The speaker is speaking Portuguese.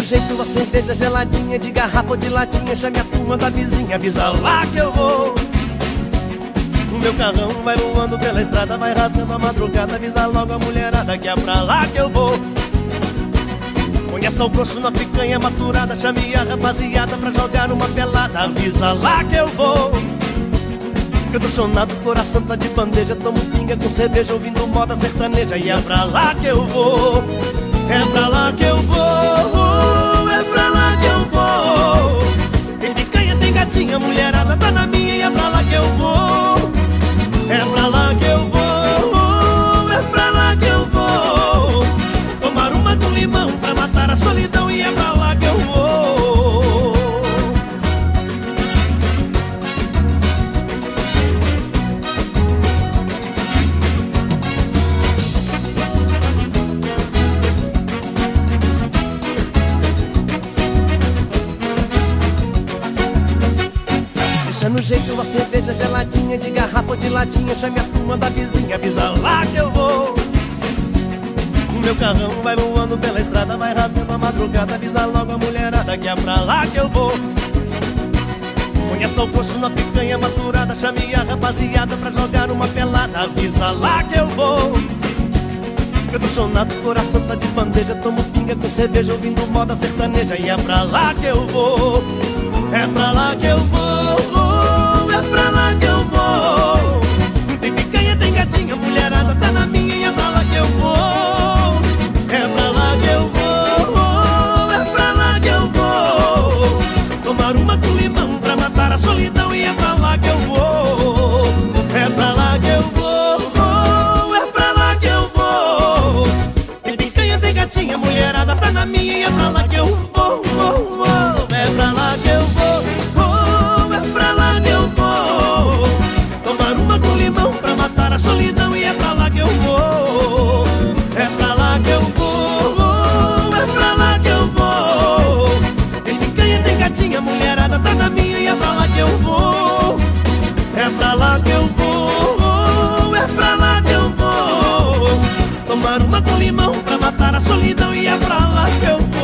jeito a cerveja geladinha De garrafa ou de latinha. Chame a turma da vizinha Avisa lá que eu vou. O meu carrão vai voando pela estrada Vai rasgando a madrugada. Avisa logo a mulherada Que é pra lá que eu vou. Conheça o grosso na picanha maturada. Chame a rapaziada pra jogar uma pelada. Avisa lá que eu vou. Eu tô chonado, coração tá de bandeja. Tomo pinga com cerveja, ouvindo moda sertaneja. E é pra lá que eu vou. É pra lá que eu vou No jeito uma cerveja geladinha De garrafa ou de latinha Chame a turma da vizinha Avisa lá que eu vou. O meu carrão vai voando pela estrada Vai rasgando a madrugada Avisa logo a mulherada Que é pra lá que eu vou. Conheça o coxo na picanha maturada Chame a rapaziada pra jogar uma pelada Avisa lá que eu vou. Chonado, coração tá de bandeja Tomo pinga com cerveja, ouvindo moda sertaneja E é pra lá que eu vou. É pra lá que eu vou É pra lá que eu vou. Tem picanha, tem gatinha, mulherada tá na minha E é pra lá que eu vou. É pra lá que eu vou É pra lá que eu vou. Tomar uma com limão pra matar a solidão E é pra lá que eu vou. É pra lá que eu vou É pra lá que eu vou. Tem picanha, tem gatinha, mulherada tá na minha E é pra lá que eu vou, vou, vou. É pra lá que eu limão pra matar a solidão E é pra lá que eu vou